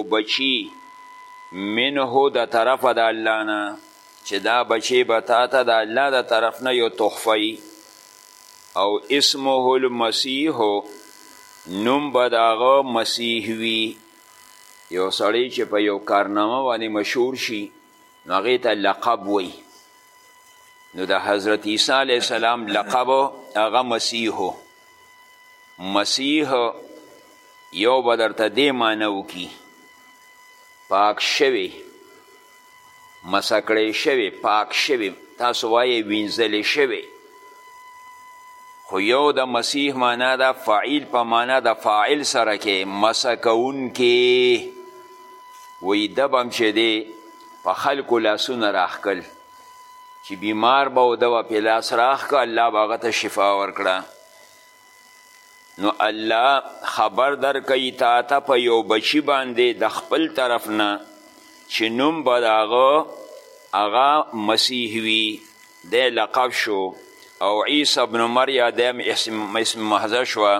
او بچی منه د طرفه د الله نه چې دا بچی به تا ته د الله د طرف نه یو تحفه او اسمه المسیح نوم به د هغه مسیح وي یو سړی چې په یو کارنامه باندې مشهور شي نو هغې ته لقب وی نو د حضرت عیسی علیه السلام لقب هغه مسیح مسیح یو به درته دې معنی وکړي پاک شوی مسکړی شوی پاک شوی تاسو وایې وینځلی شوی خو یو د مسیح معنا ده فعیل په معنا د فاعل سره کې مسکونکې وی ده بم چې دی په خلکو لاسونه راخکل چې بیمار به او ده به پې لاس راخکه الله به هغه ته شفا ورکړه نو الله خبر در کوي تا ته په یو بچي باندې د خپل طرف نه چې نوم به د هغه هغه مسیح وي دی لقب شو او عیسی ابن مریا دی هم اسم محضه شوه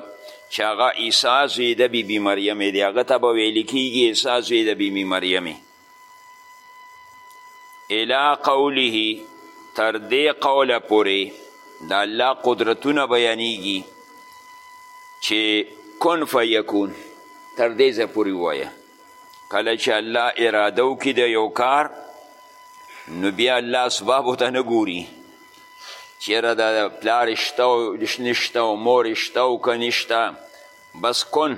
چې هغه عیسی زوی د بیبي مریمې دی هغه ته به ویل کیږي عیسی زوی د بیبي مریمې الی قوله تر دې قوله پورې د الله قدرتونه بیانیږي چې کن فیکون تر دې ځای پورې ووایه کله چې الله اراده وکړي د یو کار نو بیا الله اسبابو ته نه ګوري چیرې د پلار شته او نشته او مور شته او که نشته بس کن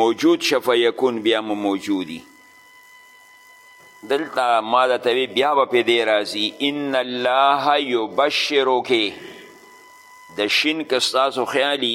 موجود شف یکون بیا مو موجودي دلته ما د توی بیا به پې دی راځي ان الله یبشرو کې د شین که ستاسو خیالي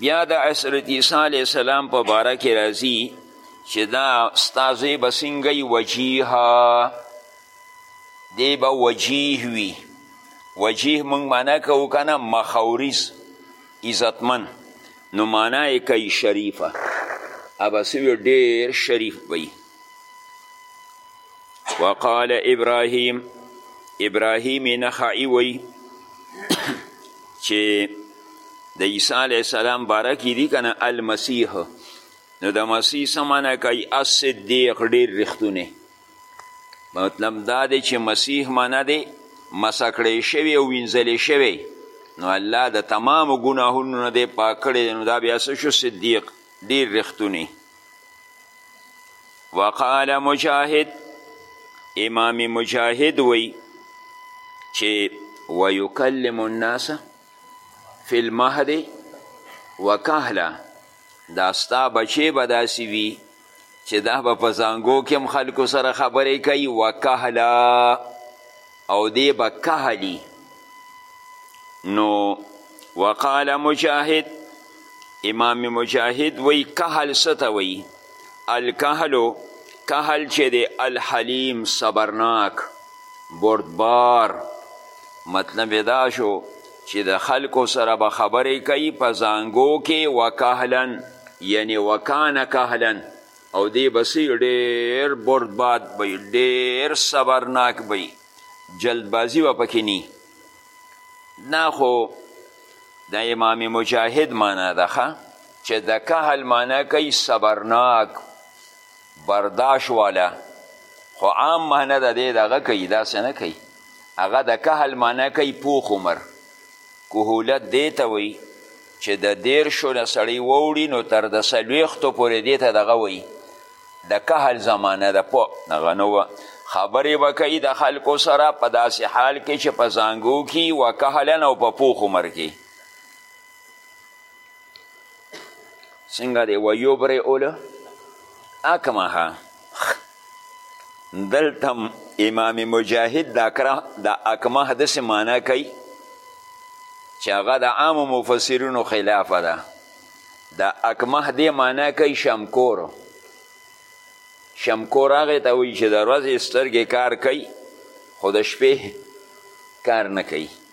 بیا د حضرت عیسی علیه السلام په باره کې راځي چې دا ستا زوی به څنګه وي وجیها دی به وجیه وي وجیه موږ معنا کوو که نه مخوریز عزتمن نو معنا یې کوي شریفه هغه به ډېر شریف به وقال ابراهیم ابراهیم نخعی وی چې د عیسی علیه السلام باره کې دي که نه المسیح نو د مسیح څه معنی کوي الصدیق ډېر رښتونی مطلب دا دی چې مسیح معنی دی مسه کړی شوی او وینځلی شوی نو الله د تمامو ګناهونو نه دی پاک کړی نو دا بیا څه شو صدیق ډېر رښتونی وقال مجاهد امام مجاهد وی چې ويکلم الناس فی المهد وکهلا دا ستا بچی به داسې وي چې دا به په زانګو کې هم خلکو سره خبرې کوي وکهلا او دی به کهلی نو وقال مجاهد امام مجاهد وی کهل ستا وی الکهلو کهل چې دی الحلیم صبرناک بردبار مطلب دا شو چې د خلکو سره به خبرې کوي په زانګو کې وکهلن یعنی وکان کهلن او دی بسی ډیر بردباد بی ډیر صبرناک بی جلدبازی و پکی نی دا خو د امام مجاهد معنا ده ښه چې د کهل معنا کوي صبرناک برداشت والا خو عام معنا د دې دغه کوي داسې نه کوي هغه د کهل معنا کوي پوخ عمر کهولت دې ته وایي چې د دیرشو نه سړی ووړي نو تر د څلوېښتو پورې دې ته دغه وایي د کهل زمانه ده په دغه نو خبرې به کوي د خلکو سره په داسې حال کې چې په زانګو کې و کهلن او په پوخ عمر کې څنګه دی ویبرئ الاکمه دلته امام مجاهد د اکره د اکمه داسې معنا کوي چې هغه د عامو مفسرینو خلاف ده د اکمه دې معنا کوي شمکور شمکور هغې ته وایي چې د ورځې سترګې کار کوي خو د شپې کار نه کوي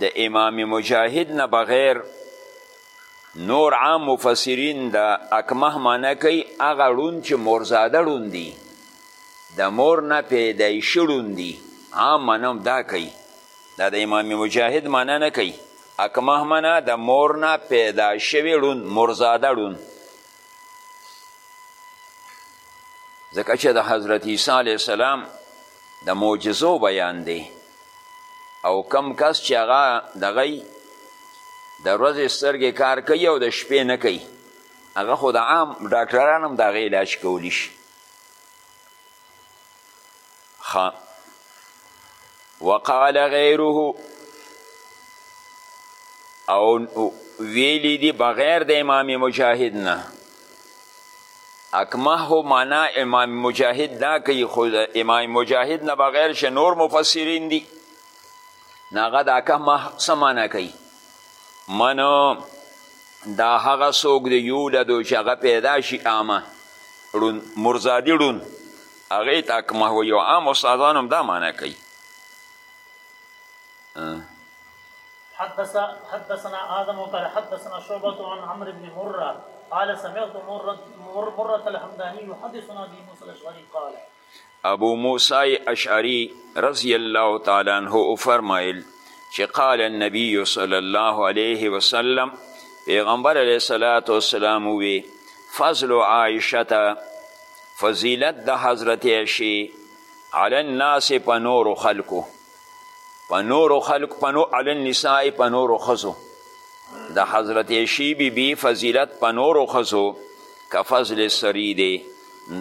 د امام مجاهد نه بغیر نور عام مفسرین د اکمه معنی کوي هغه ړوند چې مورزاده ړوند دي د مور نه پیدایشي ړوند دي عام معنی هم دا کوي دا د امام مجاهد معنی نه کوي اکمه معنی د مور نه پیدا شوی ړوند مورزاده ړوند ځکه چې د حضرت عیسی علیه السلام د معجزو بیان دی او کم کس چې هغه دغی د ورځې سترګې کار کوي او د شپې نه کوي هغه خو د عام ډاکټران هم د هغې علاج کولی شي خا وقال غیره او ویلی دی بغیر د امام مجاهد نه اکمه معنا امام مجاهد دا کوي خو امام مجاهد نه بغیر چې نور مفسرین دي نو هغه د اکمه څه معنا کوي منو دا هغه څوک دی یولدو چې هغه پیدا شي عامه ړون مرزادي ړون هغې ته اکمه وایي او عام استادان هم دا معنی کوي حدث حدثنا آدم قال حدثنا شعبة عن عمرو بن مرة قال سمعت مرة مرة الحمداني يحدثنا أبي موسى الأشعري قال ابو موسی اشعری رضی الله تعالی عنہ او فرمایل چې قال النبی صلی الله علیه وسلم پیغمبر علیه الصلاۃ والسلام وی فضل عائشه فضیلت د حضرت عشی علی الناس په نورو خلکو په نورو خلکو په نور علی النساء په نورو خزو د حضرت عشی بی بی فضیلت په نورو خزو که فضل سری دی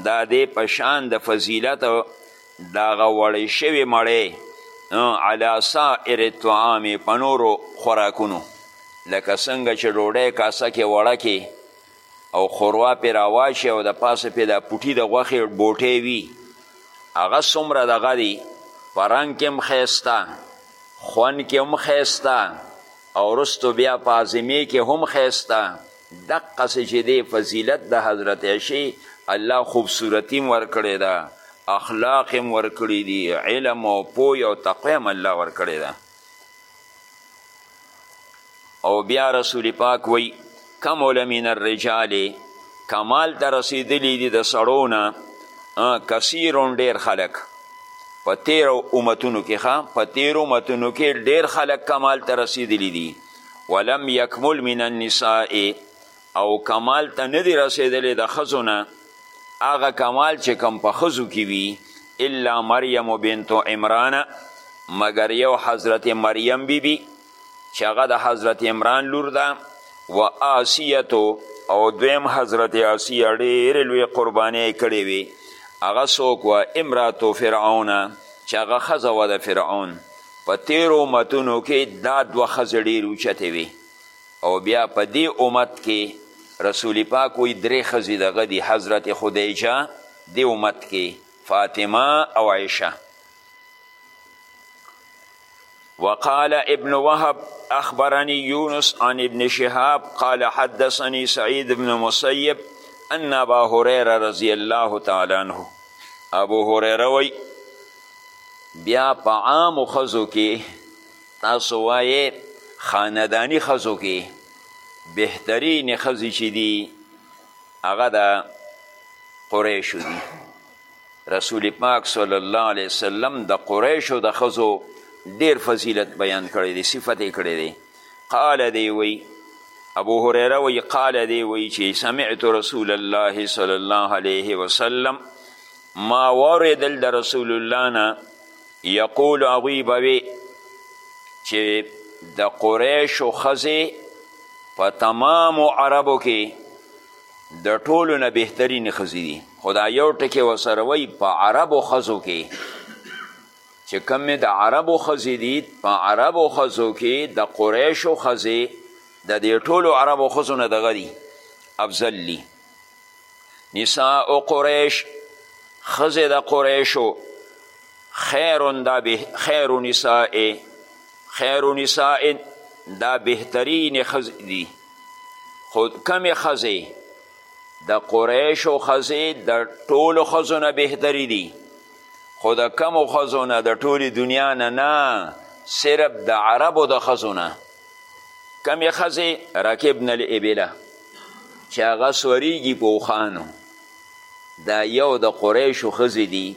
دا دی په شان د فضیلت دا غوړی شوی مړی علی سائر الطعام په نورو خوراکونو لکه څنګه چې ډوډۍ کاسه کې وړه کې او خوروا پې راواشي او د پاسه پې دا پوټي د غوښې بوټی وي هغه څومره دغه دی په رنګ کې هم ښایسته خوند کې هم ښایسته او وروسته بیا په هاضمې کې هم ښایسته دقسې چې دی فضیلت د حضرت عشی الله خوبصورتي هم ورکړې ده اخلاق هم ورکړي دي علم او پوی او تقوی هم الله ورکړې ده او بیا رسول پاک وی کمل من الرجال کمال ته رسیدلی دي د سړونه کثیرون ډیر خلک په تیرو امتونو کې ښه په تیرو امتونو کې ډیر خلک کمال ته رسیدلی دي ولم یکمل من النساء او کمال ته نه دی رسېدلی د ښځو نه هغه کمال چې کم په ښځو کې وي الا مریم بنت عمران مګر یو حضرت مریم بی بی چې هغه د حضرت عمران لور ده و آسیتو او دویم حضرت آسیه ډېرې لوی قربانۍ کړې وي هغه څوک وه امراتو فرعون چې هغه ښځه وه د فرعون په تیرو متونو کې دا دوه ښځې ډېرې اوچتې وي او بیا په دې امت کې رسول پاک وی درې ښځې د هغه دي حضرت خدیجه دې امت کې فاطمه او عایشه وقال ابن وهب اخبرني يونس عن ابن شهاب قال حدثني سعيد بن مسيب ان ابا هريره رضي الله تعالى عنه ابو هريره وي بیا په عام خزو کې تاسو وایې خانداني ښځو کې بهترینې ښځې چې دي هغه د قریشو دي رسول پاک صلی الله علیه وسلم د قریشو د ښځو ډیر فضیلت بیان کړی دی صفت یې کړی دی قال دی وی ابو هریره وی قال دی وی چې سمعت رسول الله صلی الله علیه وسلم ما واورېدل د رسول الله نه یقول هغوی به وي چې د قریشو ښځې په تمامو عربو کې د ټولو نه بهترینې ښځې دي خو دا یو ټکی ورسره وایي په عربو ښځو کې چې کومې د عربو ښځې دي په عربو ښځو کې د قریشو ښځې د دې ټولو عربو ښځو نه دغه دي افضل دي نساء قریش خزه د قریشو خیرون دا به خیر نساء خیر نساء دا بهترین خزه دي خود کمې خزه د قریشو خزه د ټولو خزو نه بهتري دي خو د کمو خزو نه د ټولې دنیا نه نه صرف د عربو د خزو نه کمې ښځې رکبن الابله چې هغه سوریږي په اوښانو دا یو د قریشو ښځې دي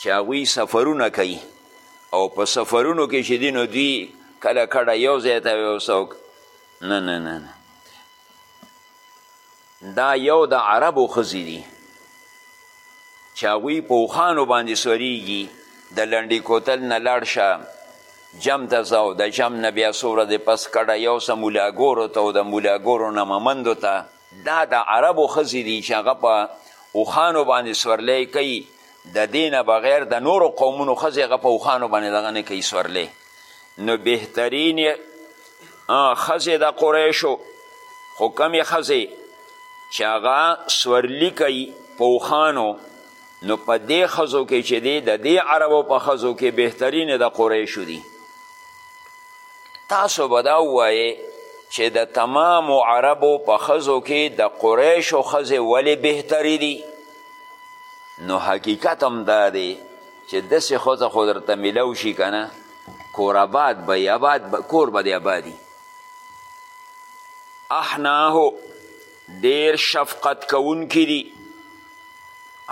چې هغوی سفرونه کوي او په سفرونو کې چې دي نو دوی کله کډه یو ځای ته وي او نه نه نه دا یو د عربو ښځې دي چې هغوی په اوښانو باندې سوریږي د لنډي کوتل نه لاړ شه جم ته ځه او د جم نه بیا څو ورځې پس کډه یو څه مولاګورو ته او د مولاګورو نه ممندو ته دا د عربو ښځې دي چې هغه په اوښانو باندې سورلی کوي د دې نه بغیر د نورو قومونو ښځې هغه په اوښانو باندې دغه نه کوي سورلې نو بهترین یې ښځې د قریشو خو کمې ښځې چې هغه سورلي کوي په اوښانو نو په دې ښځو کې چې دی د دې عربو په ښځو کې بهترینې د قریشو دي تاسو به دا ووایې چې د تمامو عربو په ښځو کې د قریشو ښځې ولې بهترې دي نو حقیقت هم دا دی چې داسې ښځه خو درته میلاو شي که نه کور آباد به یې آباد کور به دې آبادي احناه ډیر شفقت کوونکي دي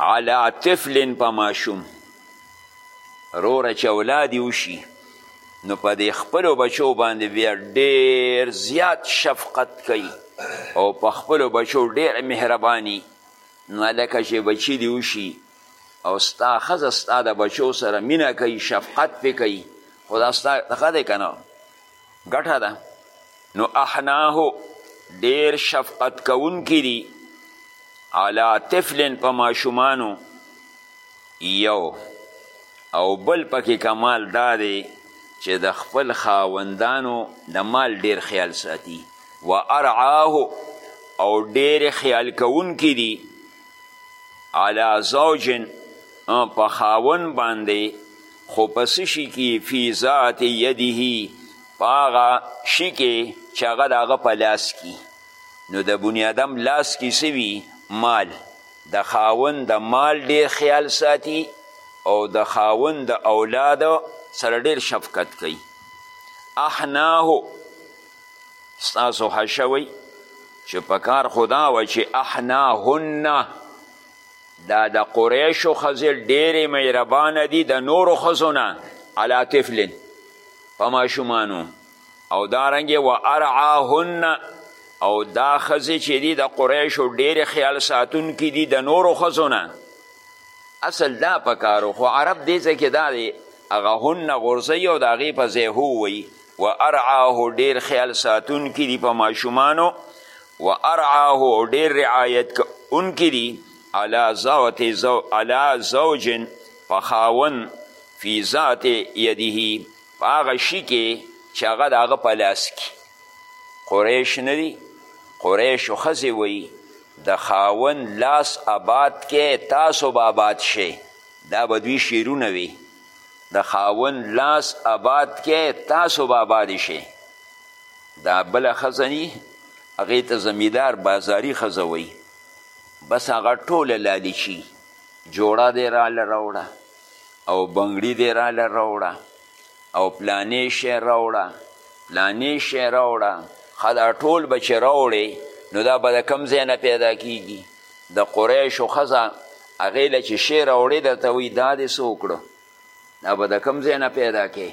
علی طفل په ماشوم روره چې اولاد یې وشي نو په دې خپلو بچو باندې بیا ډیر زیات شفقت کوي او په خپلو بچو ډیر مهرباني نو هلکه چې بچي دې وشي او ستا ښځه ستا د بچو سره مینه کوي شفقت پې کوي خو دا ستا ښه دی که نه ګټه ده نو احناه ډیر شفقت کوونکي دي علا طفلن په ماشومانو یو او بل پکې کمال دا دی چې د خپل خاوندانو د مال ډیر خیال ساتي و ارعاه او ډیر خیال کوونکي دي علی زوج په خاون باندې خو په څه شي کې فی ذات یده په هغه شي کې چې هغه د هغه په لاس کې نو د بني ادم لاس کې څه وي مال د خاون د مال ډیر خیال ساتي او د خاون د اولاد سره ډیر شفقت کوي احناه ستاسو حشه وی چې په کار خدا و چې احناهن دا د قریشو ښځې ډېرې مهربانه دي د نورو ښځو نه علی طفلن په ماشومانو او دارنګې و ارعاهن او دا ښځې چې دي د قریشو ډېرې خیال ساتونکي دي د نورو ښځو نه اصل دا په کارو خو عرب دې ځای کې دا دی هغه هن غورځوي او د هغې په ځای هو وایي و ارعاه ډیر خیال ساتون کی دی په ماشومانو و ارعاه ډیر رعایت ان کی دی علا زوت زو علا زوجن په خاون فی ذات یده په هغه شي کې چې هغه د هغه په لاس کې قریش نه دي قریشو ښځې وایي د خاون لاس آباد کې تاسو به آباد شئ دا به دوی شعرونه وي د خاوند لاس آباد کې تاسو به آباد شي دا بله ښځه ني هغې ته زمیدار بازاري ښځه وایي بس هغه ټوله لالچي جوړه دی راله راوړه او بنګړي دی راله راوړه او پلانې شی راوړه پلانې شی راوړه ښه دا ټول به چې راوړې نو دا به د کوم ځای نه پیدا کیږي د قریشو ښځه هغې له چې شی راوړې درته وایي دا دې څه وکړو دا به د کوم ځای نه پیدا کې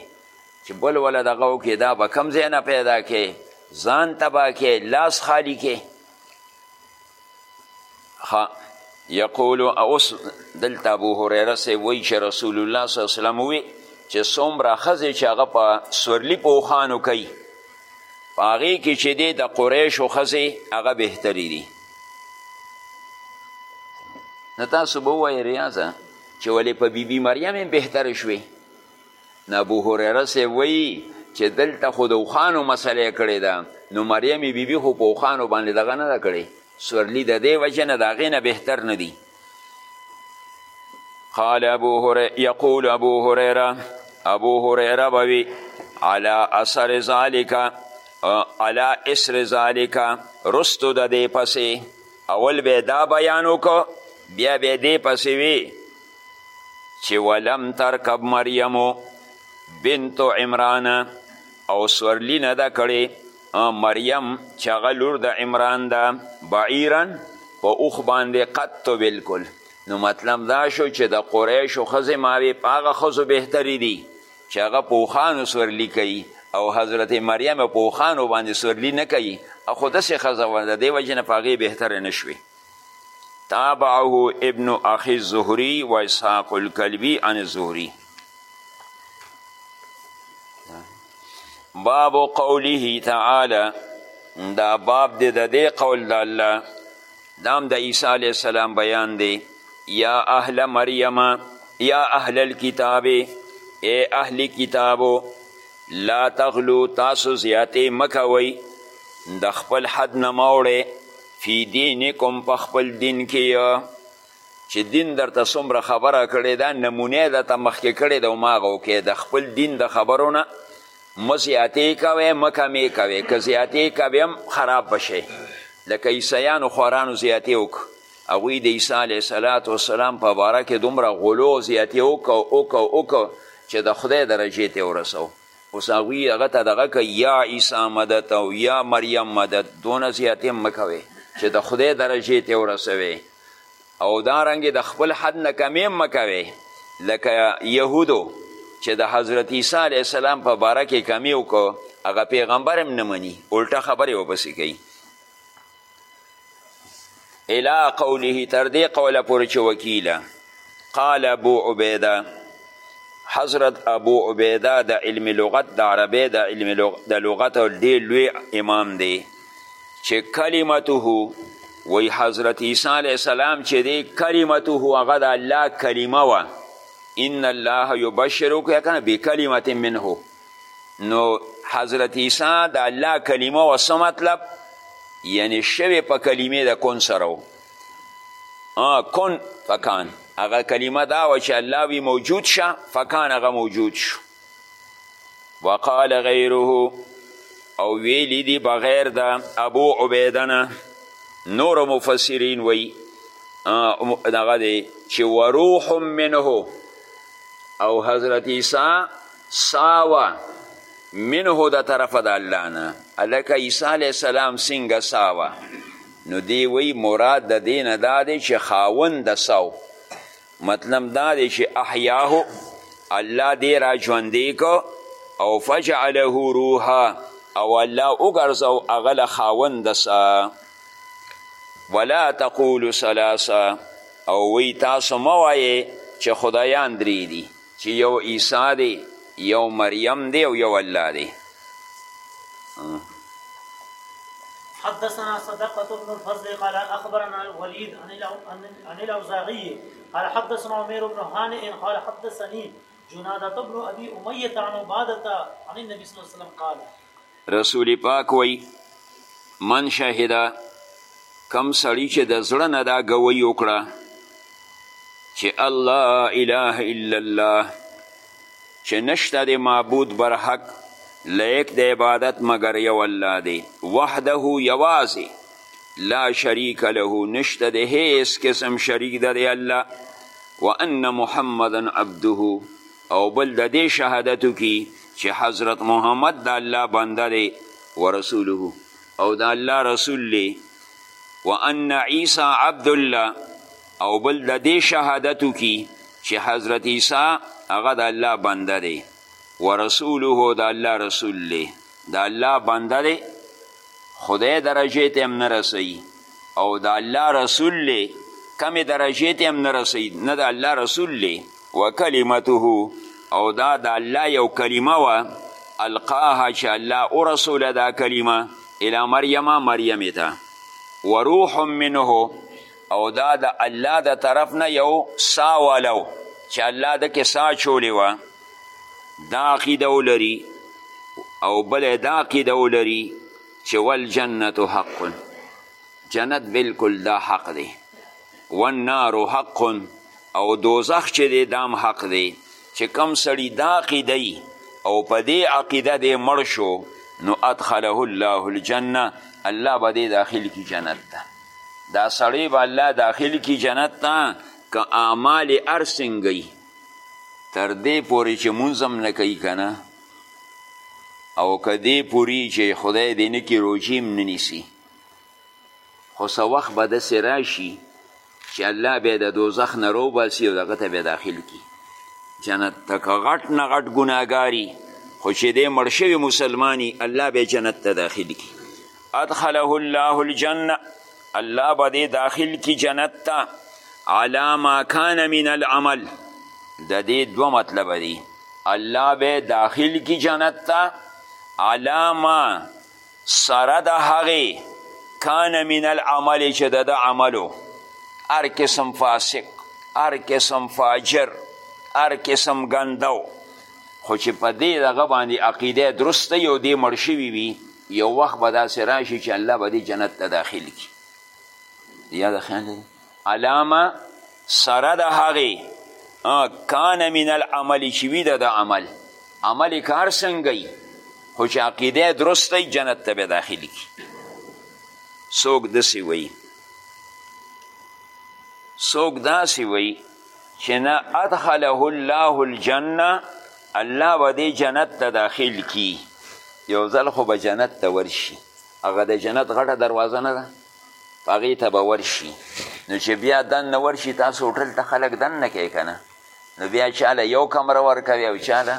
چې بل وله دغه وکړې دا به کوم ځای نه پیدا کې ځان تباه کې لاس خالی کې ښه یقول اوس دلته ابو هریره سه وی چې رسول الله صلی الله علیه وسلم وی چې څومره ښځې چې هغه په سورلي پوښانو کوي په هغې کې چې دی د قریشو ښځې هغه بهترې دي نو تاسو به ووایې ریاضه چې ولې په بیبي مریم هم بهترې شوې نو ابو هریره صاحب وایي چې دلته خو د اوښانو مسله کړې ده نو مریم بیبي خو په اوښانو باندې دغه نه ده کړې سورلي د دې وجې نه د هغې نه بهتر نه دي قال ابو هريره يقول ابو هريره ابو هريره بوي على اثر ذلك على اسر ذلك رستو د دې پسې اول به دا بیان وکړو بیا به دې پسې وي چې ولم ترکب مریم بنت عمران او سورلی نه ده کړې مریم چې هغه لور د عمران ده بعیرا په اوښ باندې قط بلکل نو مطلب دا شو چې د قریشو ښځې ماوې په هغه ښځو بهترې دي چې هغه په اوښانو سورلي کوي او حضرت مریم په اوښانو باندې سورلي نه کوي خو داسې ښځه وه د دې وجې نه په هغې بهترې نه شوې تابعه ابن اخي الزهري و اسحاق الکلبي عن الزهري باب قوله تعالی دا باب دی د دې قول د الله دام د عیسی علیه السلام بیان دی یا اهل مریم یا اهل الكتاب ای اهل کتابو لا تغلو تاسو زیاتې مکوئ د خپل حد نه موړې فی دینکم په خپل دین کې چې دین درته څومره خبره کړې ده نمونه یې درته مخکې کړې ده هماغه وکړې د خپل دین د خبرو نه مه زیاتې کوې مه کمې کوې که زیاتې کوې هم خراب به شی لکه عیسیانو خورانو زیاتې وکړو هغوی د عیسی علیه صلات وسلام په باره کې دومره غلو زیاتې وکړو وکړو وکړو چې د خدای درجې ته ورسو اوس هغوی هغه ته دغه کوي یا عیسی مدد او یا مریم مدد دونه زیات هم مه کوئ چې د خدای درجې ته ورسوي او دارنګې د خپل حد نه کمې هم مه کوئ لکه یهودو چې د حضرت عیسی علیه السلام په باره کې کمی وکړو هغه پیغمبر هم نه مني الټه خبرې ورپسې کوي الى قوله تر دې قوله پورې چې وکیله قال ابو عبیده حضرت ابو عبیده د علم لغت د عربی د علم د لغت ډیر لوی امام دی چې کلمته وی حضرت عیسی علیه السلام چې دی کلمته هغه د الله کلمه وه ان الله یبشرک بکلمه منه نو حضرت عیسی د الله کلمه و څه مطلب یعنی شوی په کلمې د کن سره و کن فکان هغه کلمه دا و چې الله وی موجود شه فکان هغه موجود شو وقال غیره او ویلی دی بغیر د ابو عبیدنه نور مفسرین وی دغه دی چې وروح منه او حضرت عیسی ساوه منه د طرف د الله نه الکه عیسی علیه السلام څنګه ساوه نو دی وی مراد د دین دا دی چې خاون د ساو مطلب دا دی چې احیاه الله دی را ژوندې کو او فجعله روحا او الله وګرځو هغه له خاون د سا ولا تقولوا ثلاثه او وی تاسو مه وایې چې خدایان درې دي چې یو عیسی دی یو مریم دی او یو الله دی حدثنا صدقة بن الفضل قال أخبرنا الوليد عن الأوزاعي قال حدثنا عمير بن هانئ قال حدثني جنادة بن أبي أمية عن عبادة عن النبي صلى الله عليه وسلم قال رسول پاک وی من شهده کم سړی چې د زړه نه دا ګوی وکړه چې الله اله الا الله چې نشته د معبود بر حق لایق د عبادت مګر یو الله دی وحده یوازې لا شریک له نشته د هیڅ قسم شریک د دی الله وان محمدا عبده او بل د دې شهادت وکړي چې حضرت محمد د الله بنده دی ورسوله او د الله رسول دی وان عیسی عبد الله او بل د دې شهادت وکړي چې حضرت عیسی هغه د الله بنده دی ورسوله د الله رسول دی د الله بنده دی خدای درجې ته هم نه رسوي او د الله رسول دی کمې درجې ته هم نه رسوي نه د الله رسول دی و کلمته او دا د الله یو کلمه وه القاها چې الله ورسوله دا کلمه الی مریم مریم ته و روح منه او دا د الله د طرف نه یو سا والو چې الله د کې سا چولې وه دا عقیده ولري او بل دا عقیده ولري چې والجنت حق جنت بالکل دا حق دی والنار حق او دوزخ چې دی دام حق دی چې کم سړی دا عقیده او په دې عقیده دی مړ شو نو ادخله الله الجنه الله به دې داخل کی جنت ته دا سړی به الله داخل کی جنت ته که اعمال ارسنګی تر دې پورې چې مونځ هم نه کوي که نه او که دې پوري چې خدای دې نه کړي روژې هم نه نیسي خو څه وخت به داسې راشي چې الله بیا د دوزخ نه روباسي او دغه ته بیا داخل کړي جنت ته که غټ نه غټ ګناهګاري خو چې دی مړ شوی مسلمانی الله به جنت ته داخل کړي ادخله الله الجنه الله به دې داخل کی جنت ته علا ما کان من العمل د دې دوه مطلب دی الله به داخل کی جنت ته علا ما سره د هغې کان من العمل چې د ده عملو هر قسم فاسق هر قسم فاجر هر قسم ګندو خو چې په دې دغه باندې عقیده درسته یو دې مړ شوي وي یو وخت به داسې راشي چې الله به دې جنت ته داخل کړي یاد خیال دی علامه سره د هغې کان من العمل چې وي د عمل عمل کار څنګه وي خو چې عقیده درسته وي جنت ته به داخل کړي څوک داسې وایي څوک داسې وایي چې نه ادخله الله الجنه الله به دې جنت ته داخل کی یو ځل خو به جنت ته ورشي هغه د جنت غټه دروازه نه ده په هغې ته به ورشي نو چې بیا دننه ورشي تاسو هوټل ته خلک دننه کوي که نه نو بیا چاله یو کمره ورکوي او چاله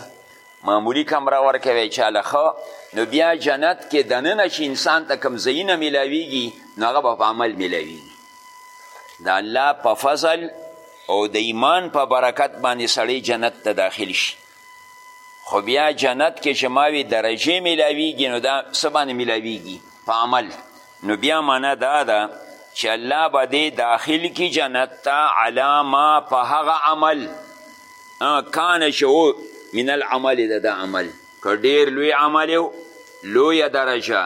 معمولی کمره ورکوي چاله ښه نو بیا جنت کې دننه چې انسان ته کوم ځایونه میلاویږي نو هغه به په عمل میلاویږي د الله په فضل او د ایمان په برکت باندې سړی جنت ته داخل شي خو بیا جنت کې چې ماوې درجې میلاویږي نو دا څه باندې میلاویږي په عمل نو بیا معنا دا ده چې الله به دې داخل کی جنت ته علا ما په هغه عمل کان چې او من العمل د دا عمل که ډېر لوی عمل لویه درجه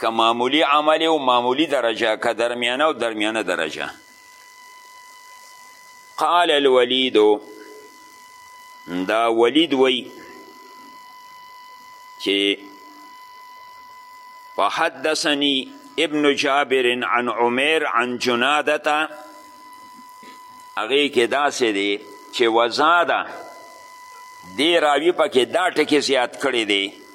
که معمولی عمل او معمولی درجه که درمیانه او درمیانه درجه قال الولید دا ولید وی چې فحدثني ابن جابر عن عمر عن جنادتا هغې کې داسې دی چې وزاده دې راوي پکې دا ټکې زیات کړی دی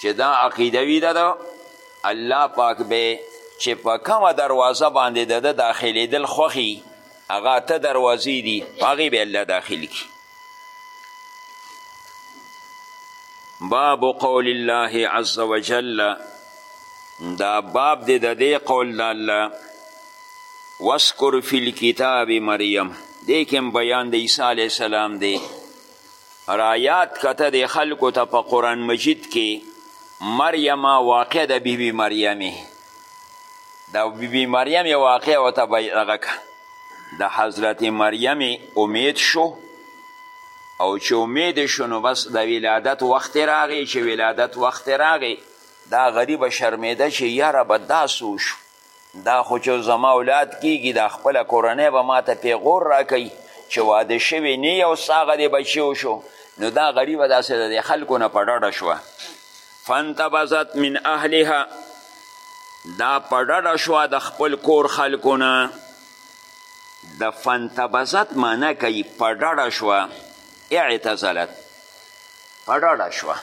چې دا عقیده وي ده الله پاک به چې په کومه دروازه باندې د ده داخلېدل خوښي هغه اته دروازې دي په هغې به الله داخل کړي باب قول الله عز وجل دا باب دی د دې قول د الله واسکر فی الکتاب مریم دې کې بیان د عیسی علیه السلام دی رایاد کته د خلکو ته په قرآن مجید کې مریم واقع د بی بی مریم د بی بی مریم واقع او ته بیغه که د حضرت مریم امید شو او چې امید شو نو بس د ولادت وخت راغی چې ولادت وخت راغی دا غریبه شرمیده چې یاره به دا سو شو دا خو چې زما اولاد کیږي دا خپله کورنۍ به ما ته پیغور راکوي چې واده شوی نه یو ساغه دی بچی وشو نو دا غریبه داسې د خلکو نه په ډډه شوه فانتبذت من اهلها دا په ډډه شوه د خپل کور خلکو نه د فانتبذت معنی کوي په ډډه شوه اعتزلت په ډډه شوه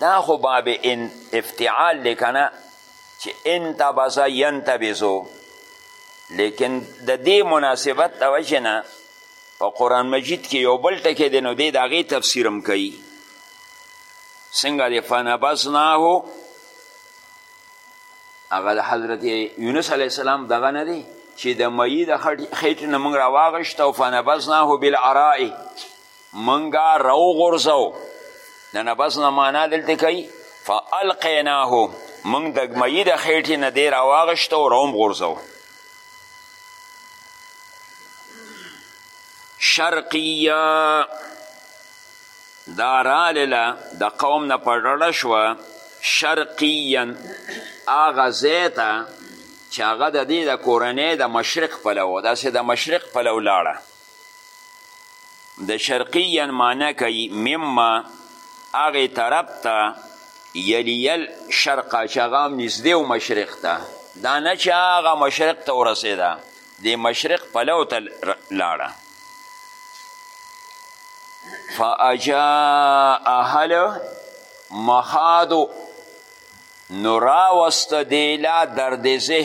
دا خو باب ان افتعال دی که نه چې انتبزه ینتبزو لیکن د دې مناسبت د وجې نه په قرآن مجید کې یو بل ټکی دی نو دی د هغې تفسیر هم کوي څنګه دی فنبذناه هغه د حضرت یونس علیه السلام دغه نه دی چې د مئی د خېټې نه موږ راواغېشت او فنبذناه بالعراء منګه راوغورځو د نبس نه معنا دلته کوي فالقیناه موږ د ګميي د خېټې نه دی راواغېشته او راوم غورځو شرقیه دا رالله د قوم نه په ډډه شوه شرقیا هغه ځای ته چې هغه د دې د کورنۍ د مشرق پلو داسې د مشرق پلو لاړه د شرقيا معنی کوي مما هغه طرف ته یلیل شرق چې هغه هم نږدې و مشرق ته دا نه چې هغه مشرق ته ورسېده د مشرق پلو ته لاړه فاجاءها المخاض نو راوسته دی لا دردزه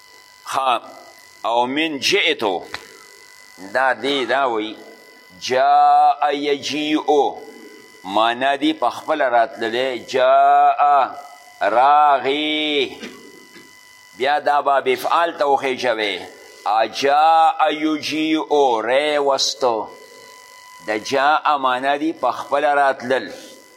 ها او من جئتو دا دی دا وی جاء یجیئو معنا دی په خپل راتللی جاء راغی بیا دا باب افعال ته وخیژوی اجاء یجیئو ری وستو د جاء معنا دی په خپل راتلل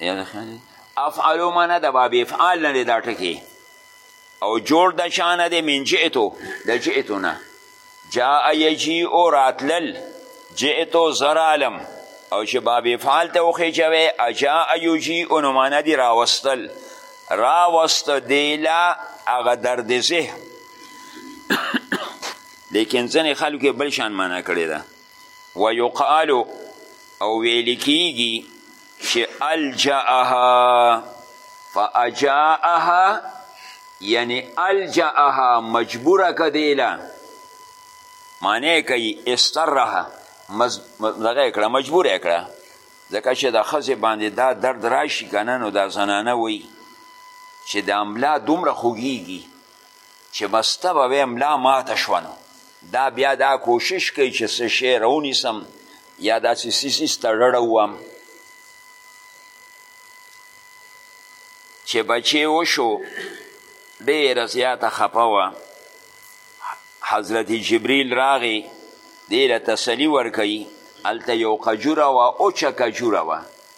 یاد خیال افعلو منه د باب افعال نه دی دا ټکی او جوړ د شانه دی من جئتو د جئتو نه جاء یجیئو راتلل جئتو زر عالم او چې باب افعال ته وخیجوی اجاء یجیئو نو معنی دی راوستل راوست دیلا هغه درد زه لیکن ځنې خلکو بل شان معنا کړې ده ویقال او ویل کیږي چې الجاها فاجاها یعنی الجاها مجبوره که دیله معنی کوي استرها دغه یې کړه مجبوره یې کړه ځکه چې د ښځې باندې دا درد راشي که نه نو دا زنانه وایي چې د املا دومره خوږیږي چې مسته به وی ملا ماته شوه نو دا بیا دا کوشش کوي چې څه شی راونیسم یا داسې سیسیس ته ډډه ووام چې بچی وشو ډېره زیاته خفه وه حضرت جبریل راغی دې له تسلي ورکوي هلته یو کجوره وه اوچه کجوره وه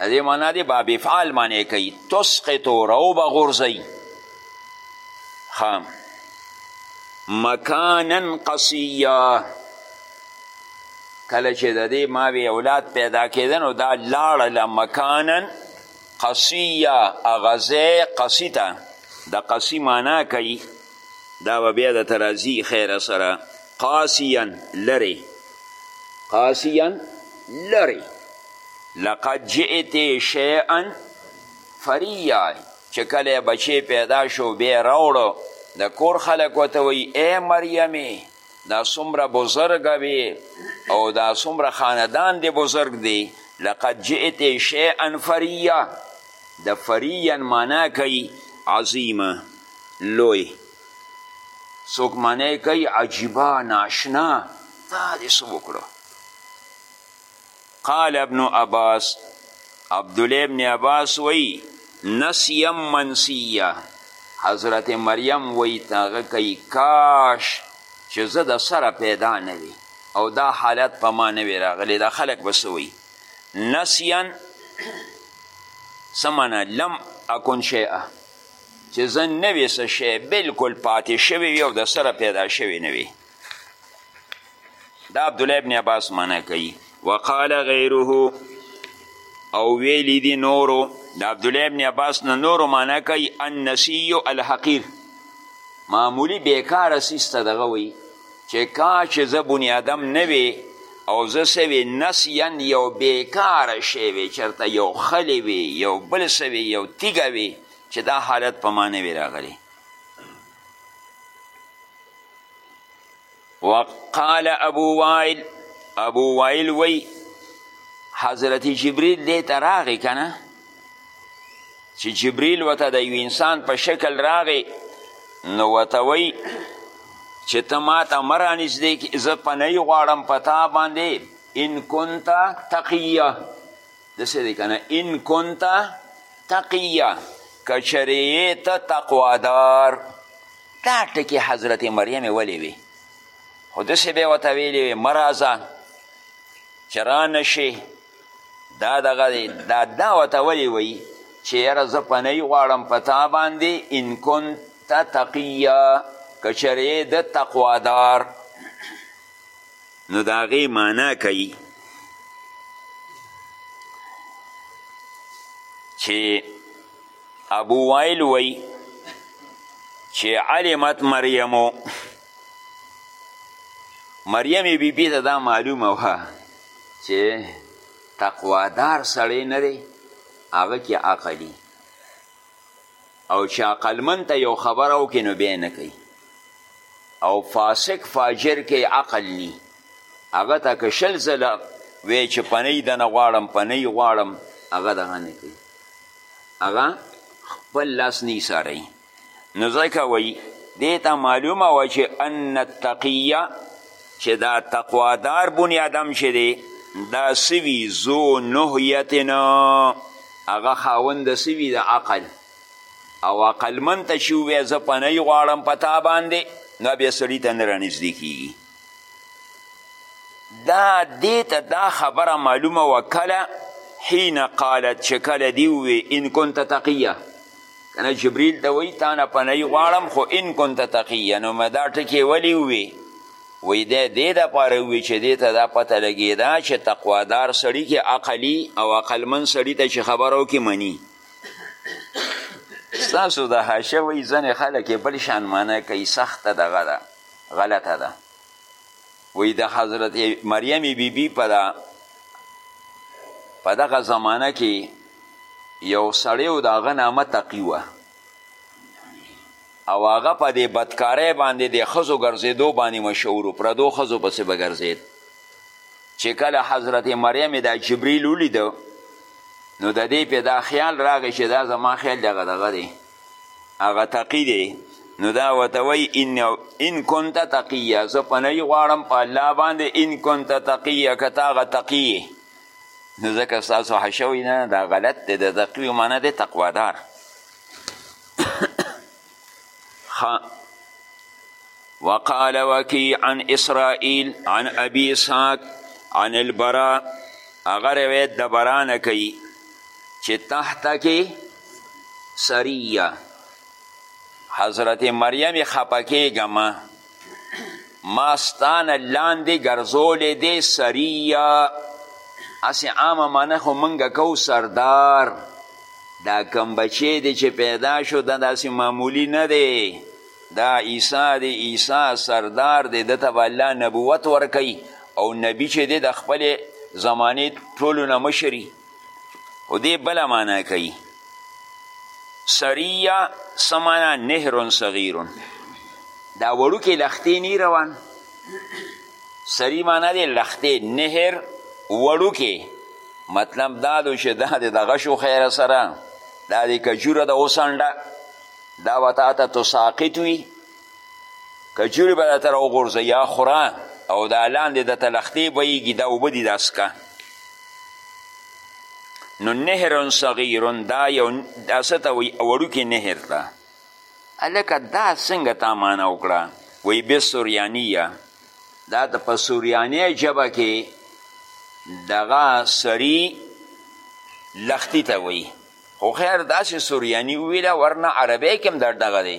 دې معنا دی باب افعال معنی کوي تسقطو راو به غورځوي مکانا قصیا کله چې د دې ماوی اولاد پیدا کېده نو دا لاړه له مکانا قصیه اغزه قصی ته د قصی معنا کوي دا به بیا د ترازی خیر سره قاسیا لری قاسیا لری لقد جئت شیئا فریا چې کله بچی پیدا شو بیا راوړو د کور خلک ورته وایي ای مریمې دا څومره بزرګ وي او دا څومره خاندان دی بزرګ دی لقد جئت شیئا فریا د فریا معنا کوي عظیمه لوی څوک منع کوي عجیبه ناشنا دا دې څه وکړو قال ابن عباس عبدالله ابن عباس وی نسیم منسیه حضرت مریم وی تاغه کوي کاش چې زه د سره پیدا نه وي او دا حالت په ما نه وی راغلی دا خلک به څه وایي نسیان څه لم اکن شیئه چې زه نوی څه شی بلکل پاتې شوی وي او د سره پیدا شوی نه وي دا عبدالله ابن عباس منع کوي وقال غیره او ویلی دی نورو د عبدالله ابن عباس نه نورو معنا کوي النسیو الحقیر معمولی بیکاره سیز ته دغه وایي چې کاش چې زه بني ادم نه وي او زه څه وي نسیا یو بیکاره شی وي چېرته یو خلی وي یو بل څه وي یو تیږه وي چې دا حالت په ما نه وي راغلی وقال ابو وائل ابو وائل وی حضرت جبریل دې ته راغی که نه چې جبریل وته د یو انسان په شکل راغی نو وته وی چې ته ما ته مه رانږدې کې زه پنۍ غواړم په تا باندې ان کنت تقیه داسې دی که نه ان کنت تقیه که چرې ته تقوادار دا ټکې حضرت مریم ولې وي خو داسې به یې ورته ویلې وي مه راځه چې رانه شي دا دغه دی دا دا ورته ولې وایي چې یاره زه پنۍ غواړم په تا باندې ان کنت تقیه که چېرې د تقوادار نو د هغې معنا کوي چې ابو وائل وی چې علمت مریمو مریم بی بی ته دا معلومه وه چې تقوادار سړی نه دی هغه کې عقلي او چې عقلمن ته یو خبره وکړي نو بیا نه کوي او فاسق فاجر کې عقل نی هغه ته که شل ځله وی چې پنۍ دنه غواړم پنۍ غواړم هغه دغه نه کوي هغه خپل لاس نه ایساروي نو ځکه وایي دې ته معلومه وه چې ان التقیه چې دا تقوادار بنی آدم چې دی دا سوي ذو نهیتنا هغه خاوند د سوي د عقل او عقلمن ته چې ووایه زه پنۍ غواړم په تا باندې نو بیا سړي ته نه رانږدې کیږي دا دې ته دا خبره معلومه وه کله حین قالت چې کله دې ووې ان کنت تقیه کنه جبريل ته وایي تا نه پناهي غواړم خو ان كنت تقيا نو ما دا ټکې ولې ووې وایي دی دې دپاره ووې چې دې ته دا پته لګېده چې تقوادار سړي کې عقلي او عقلمن سړي ته چې خبره وکړي مني ستاسو د حاشیه وایي ځینې خلک یې بل شان معنی کوي سخته دغه ده غلطه ده وایي د حضرت مریم بی بی په دا په دغه زمانه کې یو سړی و د هغه نامه تقي وه او هغه په دې بدکارۍ باندې د ښځو ګرځېدو باندې مشهور پردو ښځو پسې به ګرځېد چې کله حضرت مریم دا جبریل ولیده نو د دې پې دا خیال راغی چې دا زما خیال دغه دغه دی هغه تقی دی نو دا ورته وایي ان, ان کنت تقیه زه پنهی غواړم په الله باندې ان کنت تقیه که ته هغه تقی یې نو ځکه ستاسو حشه وایي نه دا غلط دی د تقی معنا دی تقوادار وقال وکی عن اسرائیل عن ابي اسحاق عن البراء هغه روایت د برا نه کوي چې تحت کې سریه حضرت مریم خپه کیږه ما ما ستانه لاندې ګرځولې دې سریه اسې عامه معنی خو منګه کو سردار دا کم بچی دی چې پیدا شو دا داسې معمولی نه دی دا عیسی دی عیسی سردار دی ده ته به الله نبوت ورکوي او نبی چې دی د خپلې زمانې ټولو نه مشري خو دې بله معنا کوي سریه څه معنا نهرون صغیرون دا وړوکې لختې نی روان سری معنا دی لختې نهر وړوکې مطلب دا دو چې دا د دغه شو خیره سره دا د کجوره د اوسنډه دا وتا ته تساقط وي که چیرې به درته راوغورځوي یا خوره او دا لاندې درته لختې بهیږي دا اوبه دي دا سکه نو نهر صغیر دا یو دا څه ته وایي وړوکې نهر ته هلکه دا څنګه تا معنا وکړه وایي بسریانیه دا د په سوریانې ژبه کې دغه سری لختی ته وایي خو خیر داسې سوریاني وویله ورنه عربی کې هم دغه دی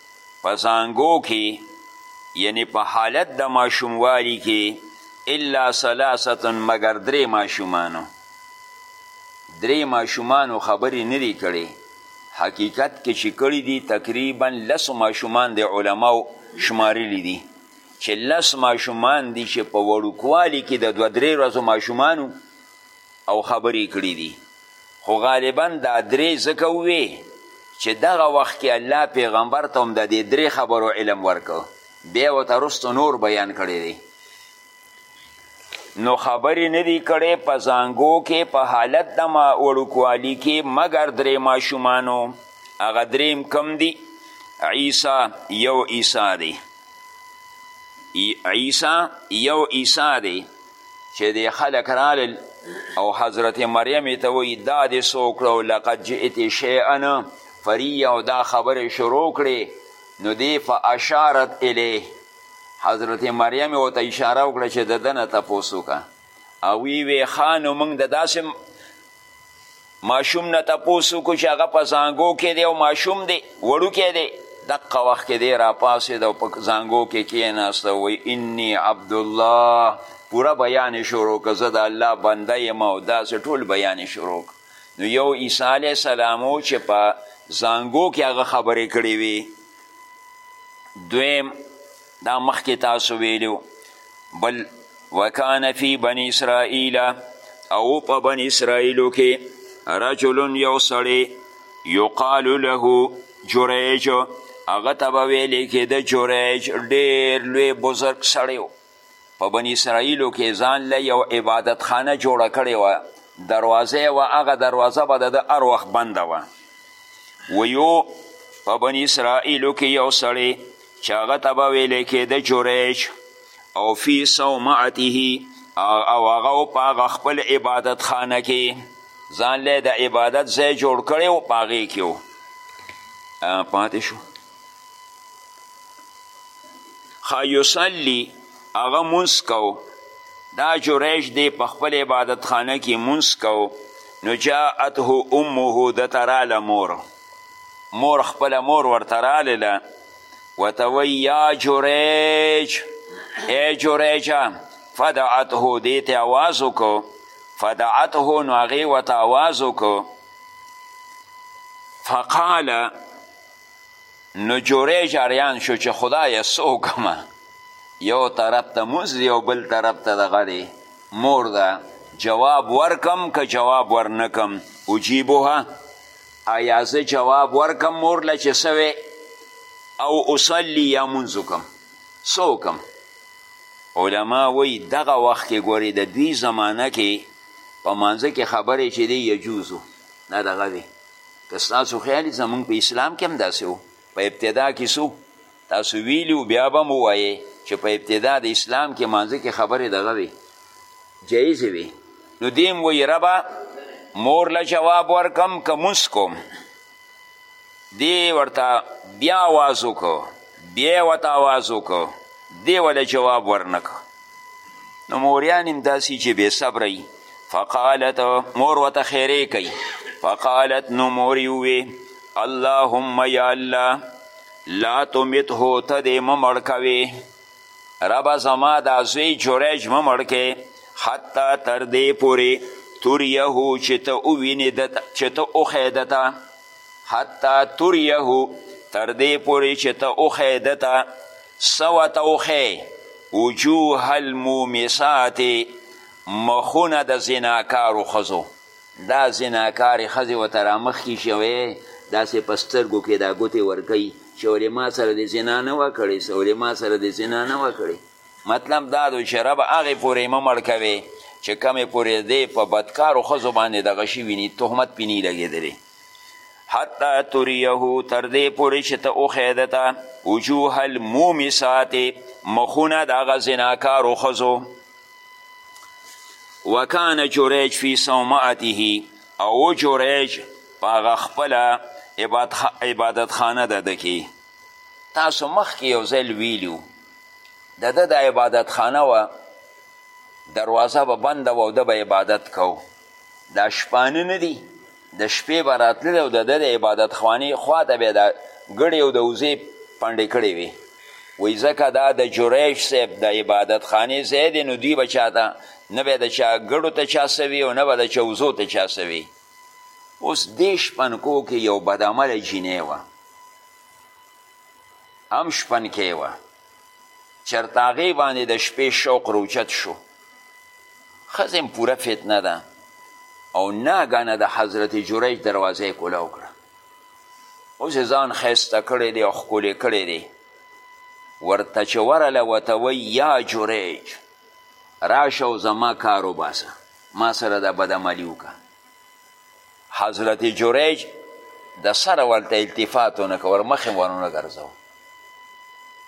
په زانګو کې یعنی په حالت د ماشوموالی کې الا ثلاثه مگر درې ماشومانو درې ماشومانو خبرې نه دی کړي حقیقت کې چې کړي دي تقریبا لس ماشومان د علماو شمارلی دي چې لس ماشومان دي چې په وړوکوالي کې د دوه درې ورځو ماشومانو او خبرې کړي دي خو غالبا دا درې ځکه ووې چې دغه وخت کې الله پیغمبر ته هم د دې درې خبرو علم ورکو بیا ورته رستو نور بیان کړی دی نو خبرې نه دی کړی په زانګو کې په حالت د ما وړوکوالي کې مګر درې ماشومانو هغه دریم کم دی عیسی یو عیسی دی عیسی یو عیسی دی چې دی خلک رالل او حضرت مریم ته وایي دا دې څه وکړه او لقد جئت شیئا فریه او دا خبرې شروع کړې نو دی فاشارت الیه حضرت مریم یې ورته اشاره وکړه چې د ده نه تپوس وکړه او وی وی خانو موږ د داسې ماشوم نه تپوس وکړو چې هغه په زانګو کې دی او ماشوم دی وړوکی دی دقه وخت کې دی راپاسېد او په زانګو کې کېناسته وایي اني عبدالله پوره بیان شروع که زه د الله بنده یم او داسې ټول بیان شروع نو یو عیسی علیه السلام و چې په زانګو کې هغه خبرې کړې وي دویم دا مخکې تاسو ویلو بل وکان فی بنی اسرائیل او په بنی اسرائیلو کې رجل یو سړی یقال له جریج هغه ته به ویل کېده جریج ډېر لوی بزرګ سړی و په بنی اسرائیلو کې ځان له یو عبادت خانه جوړه کړې وه دروازه وه هغه دروازه به د هر وخت بنده وه ویو په بنی اسرائیلو کې یو سړی چې هغه ته به ویلی کېده جریج او فی صومعته او هغه او په هغه خپل عبادت خانه کې ځان له د عبادت ځای جوړ کړی و په هغې کې و پاتې شو ښه یصلي هغه مونځ کو دا جریج دی په خپل عبادت خانه کې مونځ کو نو جاءته امه د تراله مور مور خپل مور ورته رالله ورته وی یا جریج ای جریجه فدعته دې ته اواز وکړو فدعته نو هغې ورته اواز وکړو فقال نو جریج اریان شو چې خدایه څه وکړمه یو طرف ته مونځ دی او بل طرف ته دغه دی مور ده جواب ورکم که جواب ورنکم اجیبها ایا زه جواب ورکم مور له چې سوې او اصلي یا مونځ وکم څه وکم علما وایي دغه وخت کې ګورې د دوی زمانه کې په مانځه کې خبرې چې دی یجوزو دا دغه دی که ستاسو خیال زمونږ په اسلام کې هم داسې و په ابتدا کې سو تاسو ویلي وو بیا به هم ووایې چې په ابتدا د اسلام کې مانځه کې خبرې دغه وې جایزې وې نو دی هم وایي ربه مور له جواب ورکم که مونځ کوم دی ورته بیا آواز وکړو بیا یې ورته آواز وکړو دی وله جواب ورنکړو نو موریان هم داسې چې بې صبره فقالت مور ورته خیرې کوي فقالت نو مور یې اللهم یا الله لا تمیته ته دې مه مړ کوې ربه زما دا زوی جریج مه مړ کې حتی تر دې پورې توریه چې ته ووینې چې ته وښی ده ته حتی توریه تر دې پورې چې ته وښی ده ته څه ورته وښی وجوه المومسات مخونه د زناکارو ښځو دا زناکارې ښځې ورته رامخکې شي او داسې په سترګو کې دا ګوتې ورکوي چې ولې ما سره د زنا نه وه کړې څه ولې ما سره د زنا نه وه کړې مطلب دا دی چې رب هغې پورې مه مړ کوې چې کمې پورې دی په بدکارو ښځو باندې دغه شوي ني تهمت پې نی لګېدلی حتی تریه تر دې پورې چې ته وښیې ده ته وجوه المومسات مخونه د هغه زناکارو ښځو وکان جریج فی صومعته او جریج په هغه خپله عبادتخانه د ده کې تاسو مخکې یو ځل ویلي د ده د عبادتخانه وه دروازه به بنده وه او ده به عبادت کو دا شپانه نه دي د شپې به راتللی او د ده د عبادت خوانې خوا ته به یې دا ګړې او د وزې پنډې کړې وي وی ځکه دا د جریش صاحب د عبادت خانې ځای دی نو دوی به چاته نه به د چا ګړو ته چا سوي او نه به د چا وزو ته چا سوي اوس دې شپنکو کې یو بدعمله جینۍ وه هم شپنکې وه چېرته هغې باندې د شپې شوق روچت شو ښځه هم پوره فتنه ده او ناګانه د حضرت جریج دروازه کولاو کړه اوس یې ځان ښایسته کړی دی او ښکلی کړی دی ورته چې ورله ورته وایي یا جریج راشه او زما کار وباسه ما سره دا بدعملي وکړه حضرت جریج د سره ورته التفات ونه کور مخې ورونه ګرځو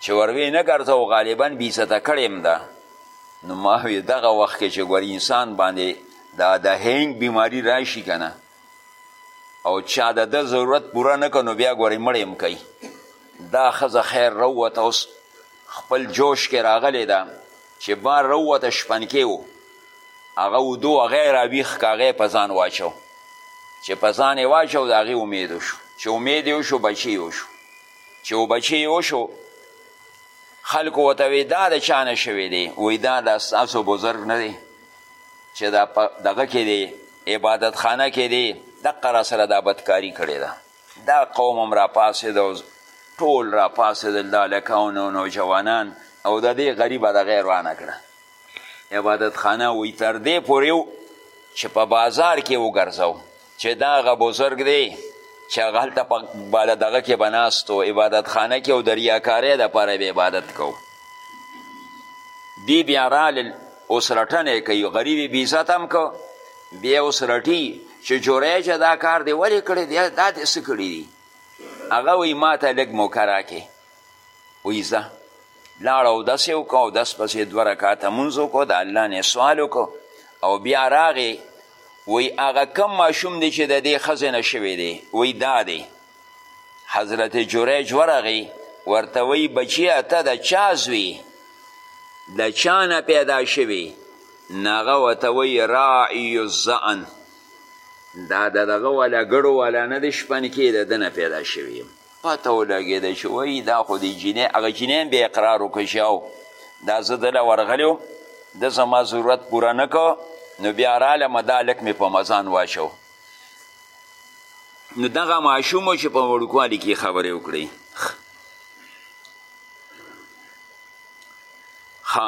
چې وروې نه ګرځو غالبا بیزته کړیم ده نو ما وی دغه وخت کې چې ګور انسان باندې دا د هنګ بیماری راشي که نه او چا د ده ضرورت پوره نه که نو بیا ګورې مړی هم کوي دا ښځه خیر رووته اوس خپل جوش کې راغلی ده چې بار راووته شپنکی و هغه اودو هغه یې راویښ که هغه یې په ځان واچو چې په ځان یې واچو د هغې امید وشو چې امید یې وشو بچی یې وشو چې و بچی یې وشو خلکو ورته وی دا د چا نه شوی دی وایي دا د ستاسو بزرګ نه دی چې دا دغه کې دی عبادت خانه کې دی دقه راسره دا بدکاري کړې ده دا قوم هم راپاڅېد او ټول راپاڅېدل دا هلکان او نوجوانان او د دې غریبه دغه یې روانه کړه عبادتخانه وایي تر دې پورې چې په بازار کې وګرځو چې دا هغه بزرګ دی چې هغه هلته په بالا دغه کې به ناست و عبادتخانه کې او د ریاکارۍ دپاره به عبادت کو دی بیا رالل اوس رټنه کوي غریب بې عزت هم کو بیا اوس رټي چې جوریجه دا کار دی ولې کړی دی دا دې څه کړي دي هغه وایي ما ته لږ موقع راکې وایي ځه لاړ اودس یې وکړو اودس پسې دوه رکاته مونځ وکړو د الله نه سوال وکړو او بیا راغې وایي هغه کم ماشوم دی چې د دې ښځې نه شوی دی وایي دا دی حضرت جوریج ورغی ورته وایي بچیه ته د چا زوی د چا نه پیدا شوی نو هغه ورته وایي راعي الزعن دا د دغه والا ګړو والا نه دی شپن کې د ده نه پیدا شوی یم پته ولګېده چې وایي دا خو د جینۍ هغه جینۍ هم بیا اقرار وکړ چې او دا زه دله ورغلی وم ده زما ضرورت پوره نه کو نو بیا رالم دا هلک مې په مزان واچو نو دغه ماشوم چې په وړوکوالي کې خبرې وکړي ښه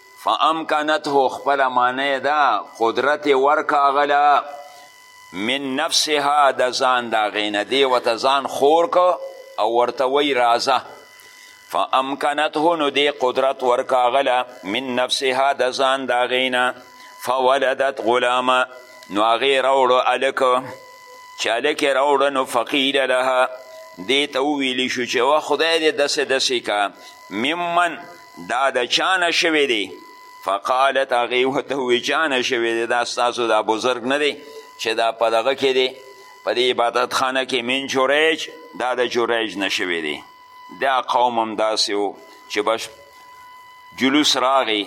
فامکنته خپل معنی دا قدرت ورکاغله من نفسها د ځان دا غینه دی وته ځان خور کو او ورته وی رازه فامکنته نو دی قدرت ورکاغله من نفسها د ځان دا غینه فولدت غلامه نو هغې راوړو هلک چې هلک یې راوړه نو فقیل لها دې ته وویلی شو چې وه خدای دې داسې داسې که ممن دا د چا نه شوی دی فقالت هغې ورته وویل چا نه شوی دی دا ستاسو دا بزرګ نه دی چې دا په دغه کې دی په دې عبادت خانه کې من جوریج دا د جوریج نه شوی دی دا قوم هم داسې و چې بس جلوس راغی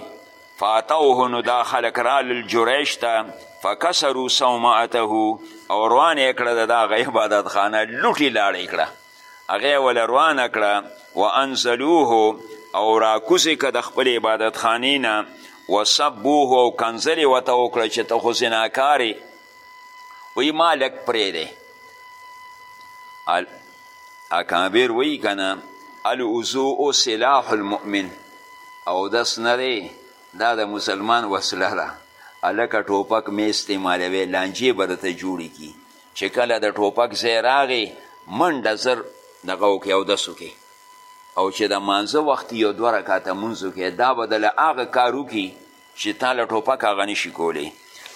فاتوه نو دا خلک رالل جوریج ته فکسرو صومعته او روان یې کړه د دغه عبادت خانه لوټې لاړې کړه هغه ول روانه کړه وانزلوه او راکوزې که د خپل عبادت خانې نه وسبوه او کنځلې ورته وکړه چې ته خو زناکارې وایي ما لږ پرېږدی اکابر وایي که نه الوضوء سلاح المؤمن او دس نه دی دا د مسلمان وسله ده هلکه ټوپک مې استعمالوي لانجې به درته جوړې کړي چې کله د ټوپک ځای راغی منډه زر دغه وکړي اودس وکړي او چې د مانځه وخت یو دوه رکاته مونځ وکړي دا به دله هغه کار وکړي چې تا له ټوپک هغه نشي کولی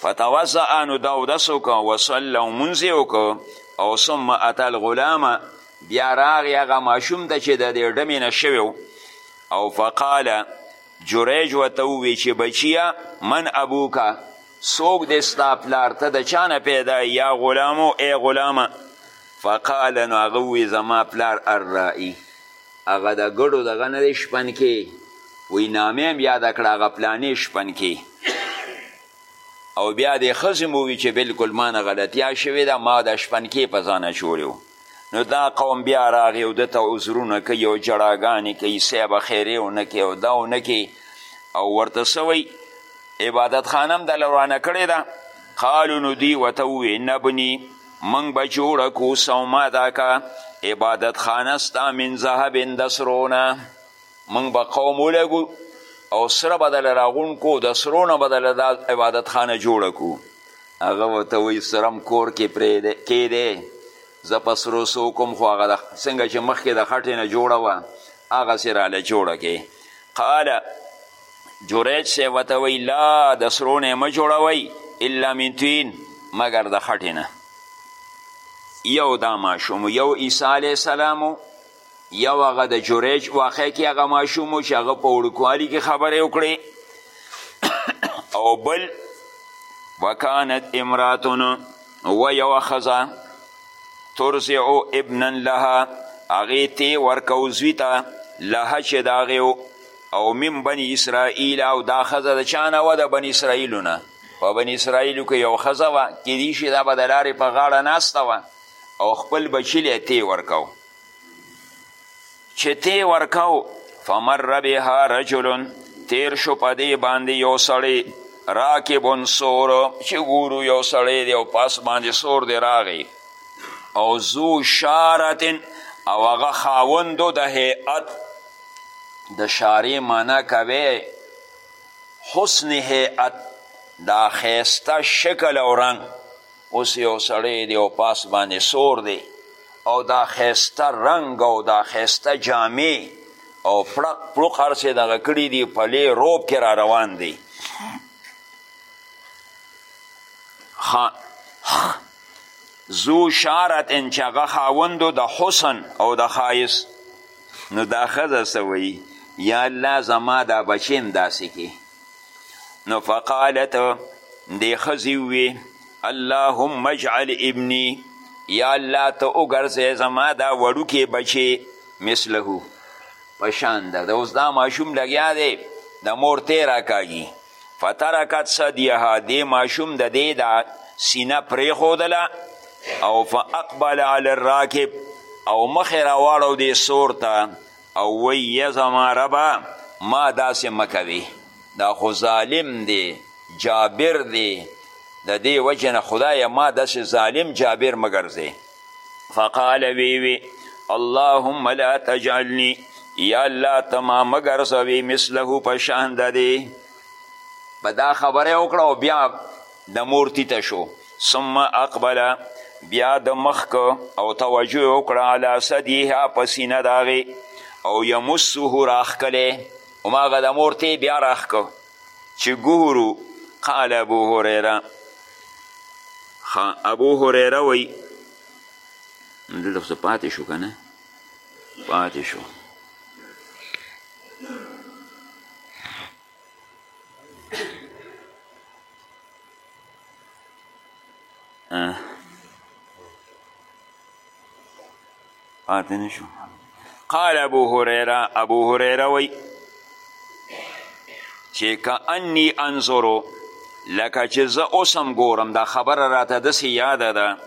فتوضعه نو دا اودس وکړه وصله او مونځ یې وکړه او ثم اتی الغلامه بیا راغی هغه ماشوم ته چې د دې ډمې نه شوی او فقاله جریج ورته ووی چې بچیه من ابوکه څوک دی ستا پلار ته د چا نه پیدا یا غلامو ای غلامه فقال نو هغه ووی زما پلار الرائي هغه د ګډو دغه نه دی شپن کې وی نامه هم یاده کړه هغه پلانې شپن کې او بیا دې ښځې مو وي چې بلکل ما نه غلطیا شوې ده ما د شپن کې په ځان اچولی نو دا قوم بیا راغی او دته عذرونه کوي او جړاګانې کوي صاحب خیرې ونه کوي او دا ونه کوي او ورته سوی عبادت خانه هم دله روانه کړې ده قالو نو دوی ورته ووې نبني موږ به جوړه کو سوما دا کا عبادت خانه ستا من ذهبن د سرونه موږ به قوم ولګو او سره به دله راغون کو د سرونه به دله دا عبادت خانه جوړه کو هغه ورته وایي سره هم کور کې پرېږدی کېدی زه په سرو سو کوم خو هغه څنګه چې مخکې د خټې نه جوړه وه هغسې راله جوړه کې قال جریج صاحب ورته وایي لا د سرو نه مه جوړوئ الا من طین مګر د خټې نه یو دا ماشوم یو عیسی علیه السلام یو هغه د جریج واقع کې هغه ماشوم چې هغه په وړوکوالي کې خبرې وکړې او بل وکانت امراتون و یوه ښځه ترزعو ابنا لها هغې تې ورکو زوی ته لها چې د هغې او من بني اسرائیل او دا ښځه د چا نه وه د بني اسرائیلو نه په بني اسرائیلو کې یو ښځه وه کیدای شي دا به د لارې په غاړه ناسته وه او خپل بچي له تې ورکو چې تی ورکاو فمر بها رجل تیر شو په دې باندې یو سړی راکبون سور چې ګورو یو سړی دی او پاس باندې سور دی راغی او زو شارتن او هغه خاوندو د هیئت د شارې معنا کوي حسن هیئت دا ښایسته شکل او رنګ اوس یو سړی دی او پاس باندې سور دی او دا ښایسته رنګ او دا ښایسته جامې او پړق پړوق هر څه دغه کړي دي په لې روب کې را روان دی زو شارت ان چې هغه خاوندو د حسن او د ښایست نو دا ښځه څه وایي یا الله زما دا بچی هم داسې کې نو فقالت دې ښځې ووي اللهم اجعل ابني یا الله ته وګرځې زما دا وړوکی بچی مثله په شان ده د اوس دا ماشوم لګیا دی د مور تی راکاږي فترکت صدیها دې ماشوم د دې دا سینه پرېښودله او فاقبل علی الراکب او مخې راواړو دې سور ته او وی ای زما ربه ما داسې مه کوې دا خو ظالم دی جابر دی د دې وجې نه خدایه ما داسې ظالم جابر مه ګرځې فقال وی وی اللهم لا تجعلني یا الله ته ما مه ګرځوې مثله په شان د دې په دا خبره وکړه او بیا د مور تیته شو ثم اقبل بیا د مخک او توجه وکړه علی صدیها په سینه د هغې او یمسه راښکلی هماغه د مور تی بیا راښکه چې ګورو قال ابو هریره ابو هریره وی دلته پاتې شو که نه پاتې شو پاتې نه شو قال ابو هريره ابو هريره وی چې کأني انظرو لکه چې زه اوسم ګورم دا خبره راته داسې یاده ده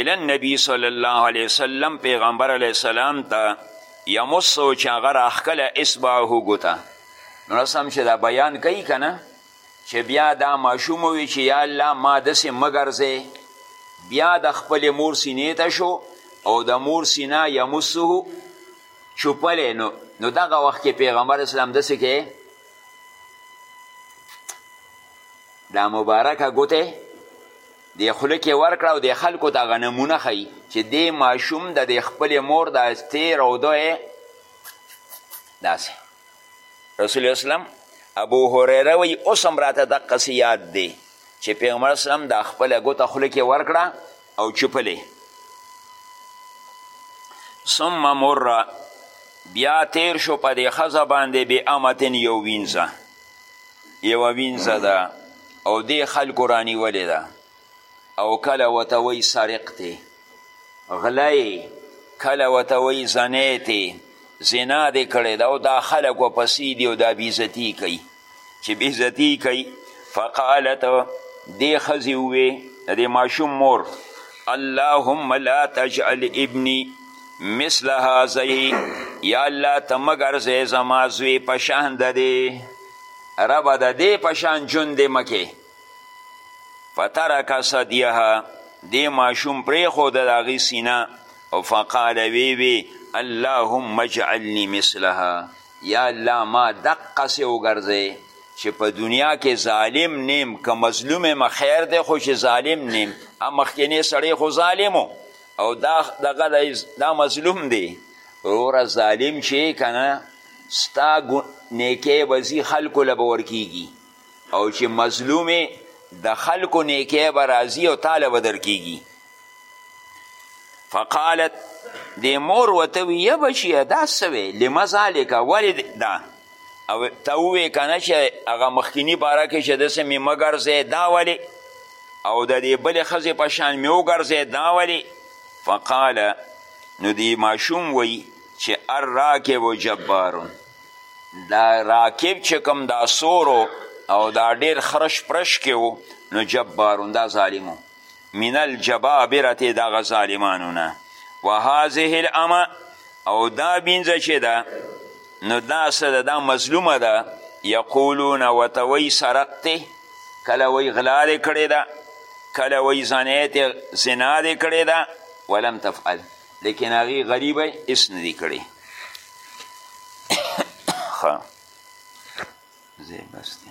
الی النبی صلی الله علیه وسلم پیغمبر علیه السلام ته یمسو چې هغه راښکله اصبعه ګوته نو سم چې دا بیان کوي که نه چې بیا دا ماشوم وي چې یا الله ما داسې مه ګرځې بیا د خپلې مور سینې ته شو او د مور سینه یمسه چوپلی نو نو دغه وخت کې پیغمبر اسلام داسې کې دا مبارکه ګوته دې خوله کې ورکړه او دې خلکو ته هغه نمونه ښیي چې دې ماشوم د دې خپلې مور د استې رودو یې داسې رسول اسلام ابو هریره وایي اوس هم راته دقسې یاد دی چې پیغمبر اسلام دا خپله ګوته خوله کې ورکړه او چوپلې ثم مره بیا تیر شو په دې ښځه باندې بې امتن یو وینځه یوه وینځه ده او دې خلکو رانیولې ده او کله ورته وایي سرق دی غلی کله ورته وایي زنی دی زنا دې کړې ده او دا خلک ورپسې دي او دا بېزتي کوي چې بېزتي کوي فقالت دې ښځې ووې د دې ماشوم مور اللهم لا تجعل ابني مثل هذه یا الله ته مه ګرځې زما زوی په شان د دې ربه د دې په شان ژوند دې مه کې فترک صدیها دې ماشوم پرېښود د هغې سینه او فقال وی وی اللهم اجعلني مثلها یا الله ما دقسې وګرځې چې په دنیا کې ظالم نیم که مظلوم یم خیر دی خو چې ظالم نیم مخکینی سړی خو ظالم او دا دغه دی دا مظلوم دی وروره ظالم چې کنه ستا نیکی به ځي خلکو له به ورکیږي او چې مظلوم د خلکو نیکی به راځي او تا له به درکیږي فقالت دې مور ورته وي یا بچیه دا څه وی لمه ذالکه ولې دا او ته ووې که نه چې هغه مخکیني باره کې چې داسې مې مه ګرځې دا ولې او د دې بلې ښځې په شان مې وګرځې دا ولې فقال نو دې ماشوم وایي چې الراکب جبارون دا راکب چې کوم دا سورو او دا ډیر خرش پرش کې نو جبارون دا ظالمو من الجبابرة د هغه ظالمانو نه وهذه الامه او دا بینځه چې ده نو دا څه ده دا مظلومه ده یقولون ورته وایي سرقتې کله وایي غلا دې کړې ده کله وایي زنیتې زنا دې کړې ده ولم تفعل لیکن هغې غریبه هېڅ نه دي کړې ښه زه بس دی